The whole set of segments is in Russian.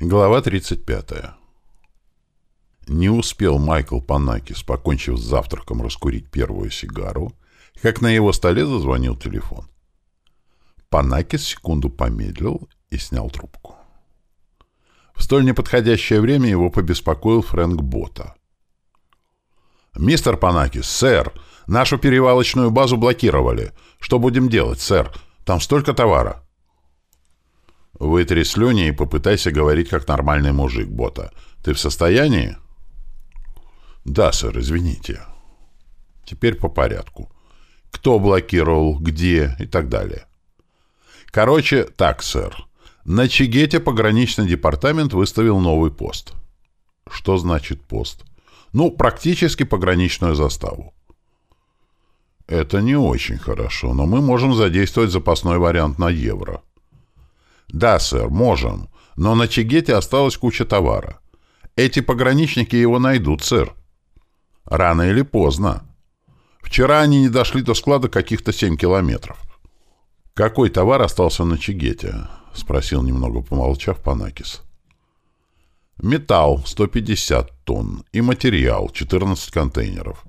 Глава 35. Не успел Майкл Панакис, покончив с завтраком, раскурить первую сигару, как на его столе зазвонил телефон. Панакис секунду помедлил и снял трубку. В столь неподходящее время его побеспокоил Фрэнк Бота. «Мистер Панакис, сэр, нашу перевалочную базу блокировали. Что будем делать, сэр? Там столько товара». Вытри слюни и попытайся говорить как нормальный мужик, Бота. Ты в состоянии? Да, сэр, извините. Теперь по порядку. Кто блокировал, где и так далее. Короче, так, сэр. На Чигете пограничный департамент выставил новый пост. Что значит пост? Ну, практически пограничную заставу. Это не очень хорошо, но мы можем задействовать запасной вариант на евро. «Да, сэр, можем. Но на Чигете осталась куча товара. Эти пограничники его найдут, сэр. Рано или поздно. Вчера они не дошли до склада каких-то семь километров». «Какой товар остался на Чигете?» — спросил, немного помолчав, Панакис. «Металл — 150 тонн. И материал — 14 контейнеров.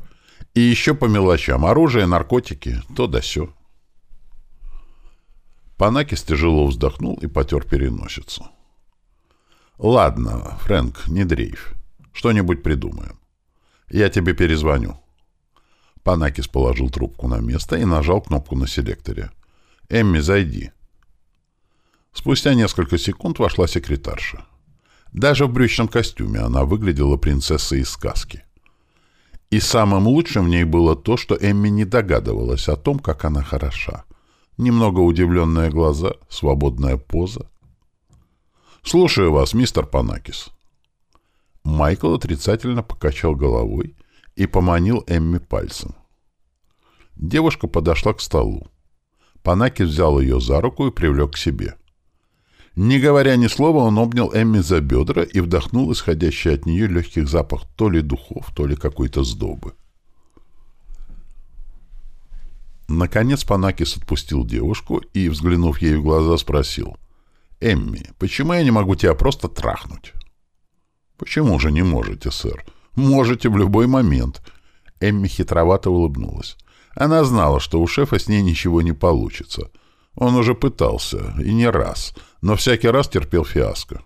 И еще по мелочам. Оружие, наркотики, то да сё». Панакис тяжело вздохнул и потер переносицу. «Ладно, Фрэнк, не дрейф. Что-нибудь придумаем. Я тебе перезвоню». Панакис положил трубку на место и нажал кнопку на селекторе. «Эмми, зайди». Спустя несколько секунд вошла секретарша. Даже в брючном костюме она выглядела принцессой из сказки. И самым лучшим в ней было то, что Эмми не догадывалась о том, как она хороша немного удивленные глаза, свободная поза. «Слушаю вас, мистер Панакис». Майкл отрицательно покачал головой и поманил Эмми пальцем. Девушка подошла к столу. Панакис взял ее за руку и привлек к себе. Не говоря ни слова, он обнял Эмми за бедра и вдохнул исходящий от нее легкий запах то ли духов, то ли какой-то сдобы. Наконец Панакис отпустил девушку и, взглянув ей в глаза, спросил. «Эмми, почему я не могу тебя просто трахнуть?» «Почему же не можете, сэр? Можете в любой момент». Эмми хитровато улыбнулась. Она знала, что у шефа с ней ничего не получится. Он уже пытался, и не раз, но всякий раз терпел фиаско.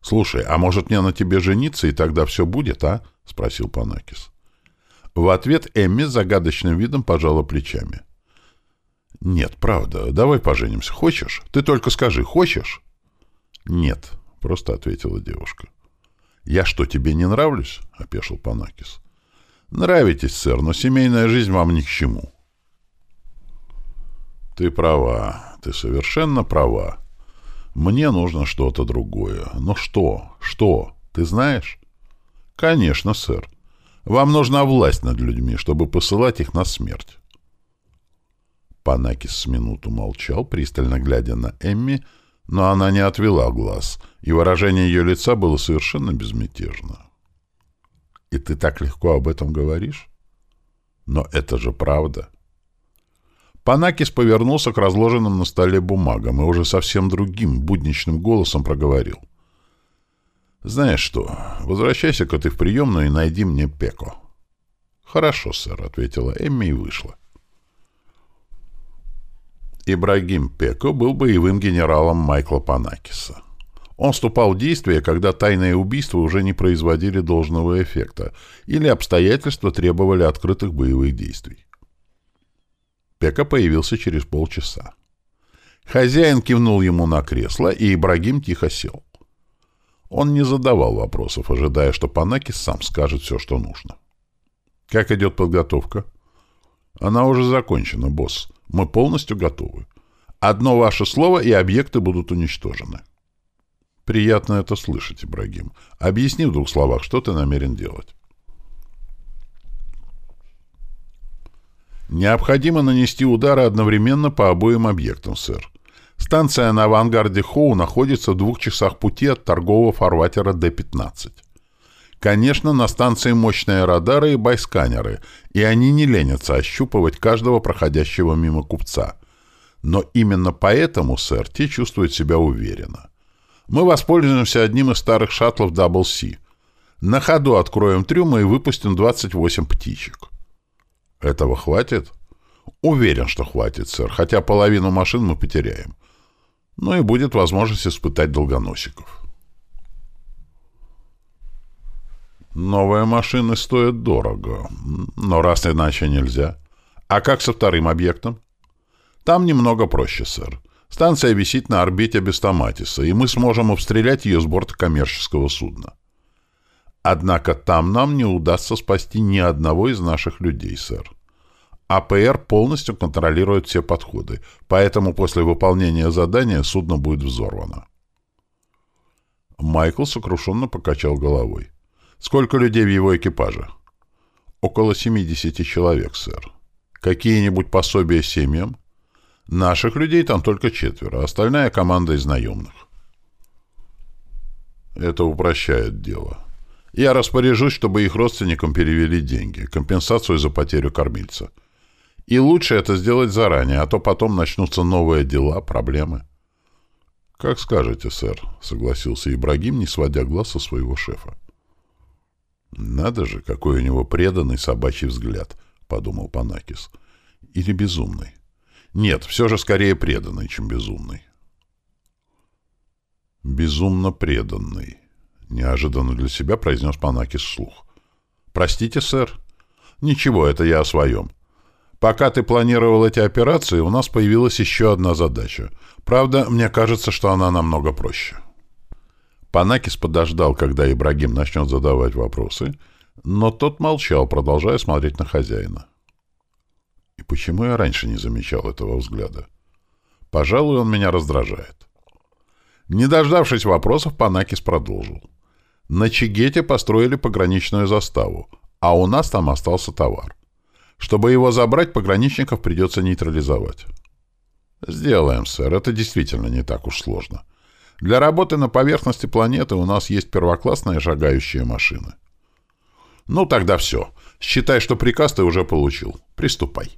«Слушай, а может мне на тебе жениться, и тогда все будет, а?» — спросил Панакис. В ответ Эмми загадочным видом пожала плечами. «Нет, правда. Давай поженимся. Хочешь? Ты только скажи, хочешь?» «Нет», — просто ответила девушка. «Я что, тебе не нравлюсь?» — опешил Панакис. «Нравитесь, сэр, но семейная жизнь вам ни к чему». «Ты права. Ты совершенно права. Мне нужно что-то другое. Но что? Что? Ты знаешь?» «Конечно, сэр. Вам нужна власть над людьми, чтобы посылать их на смерть. Панакис с минуту молчал, пристально глядя на Эмми, но она не отвела глаз, и выражение ее лица было совершенно безмятежно. «И ты так легко об этом говоришь? Но это же правда». Панакис повернулся к разложенным на столе бумагам и уже совсем другим, будничным голосом проговорил. «Знаешь что, возвращайся-ка ты в приемную и найди мне Пеко». «Хорошо, сэр», — ответила Эмми и вышла. Ибрагим Пеко был боевым генералом Майкла Панакиса. Он вступал в действие, когда тайные убийства уже не производили должного эффекта или обстоятельства требовали открытых боевых действий. Пека появился через полчаса. Хозяин кивнул ему на кресло, и Ибрагим тихо сел. Он не задавал вопросов, ожидая, что Панакис сам скажет все, что нужно. «Как идет подготовка?» «Она уже закончена, босс. Мы полностью готовы. Одно ваше слово, и объекты будут уничтожены». «Приятно это слышать, Ибрагим. Объясни в двух словах, что ты намерен делать». «Необходимо нанести удары одновременно по обоим объектам, сэр. Станция на авангарде Хоу находится в двух часах пути от торгового фарватера Д-15. Конечно, на станции мощные радары и байсканеры, и они не ленятся ощупывать каждого проходящего мимо купца. Но именно поэтому, сэр, те чувствуют себя уверенно. Мы воспользуемся одним из старых шаттлов Double C. На ходу откроем трюмы и выпустим 28 птичек. Этого хватит? Уверен, что хватит, сэр, хотя половину машин мы потеряем. Ну и будет возможность испытать долгоносиков. Новые машины стоят дорого, но раз иначе нельзя. А как со вторым объектом? Там немного проще, сэр. Станция висит на орбите без Томатиса, и мы сможем обстрелять ее с борта коммерческого судна. Однако там нам не удастся спасти ни одного из наших людей, сэр. АПР полностью контролирует все подходы, поэтому после выполнения задания судно будет взорвано. Майкл сокрушенно покачал головой. «Сколько людей в его экипаже?» «Около 70 человек, сэр. Какие-нибудь пособия семьям?» Наших людей там только четверо, остальная команда из наемных. Это упрощает дело. Я распоряжусь, чтобы их родственникам перевели деньги, компенсацию за потерю кормильца. И лучше это сделать заранее, а то потом начнутся новые дела, проблемы. — Как скажете, сэр, — согласился Ибрагим, не сводя глаз со своего шефа. — Надо же, какой у него преданный собачий взгляд, — подумал Панакис. — Или безумный. Нет, все же скорее преданный, чем безумный. «Безумно преданный», — неожиданно для себя произнес Панакис вслух. «Простите, сэр?» «Ничего, это я о своем. Пока ты планировал эти операции, у нас появилась еще одна задача. Правда, мне кажется, что она намного проще». Панакис подождал, когда Ибрагим начнет задавать вопросы, но тот молчал, продолжая смотреть на хозяина. И почему я раньше не замечал этого взгляда? Пожалуй, он меня раздражает. Не дождавшись вопросов, Панакис продолжил. На Чигете построили пограничную заставу, а у нас там остался товар. Чтобы его забрать, пограничников придется нейтрализовать. Сделаем, сэр, это действительно не так уж сложно. Для работы на поверхности планеты у нас есть первоклассные шагающие машины. Ну, тогда все. Считай, что приказ ты уже получил. Приступай.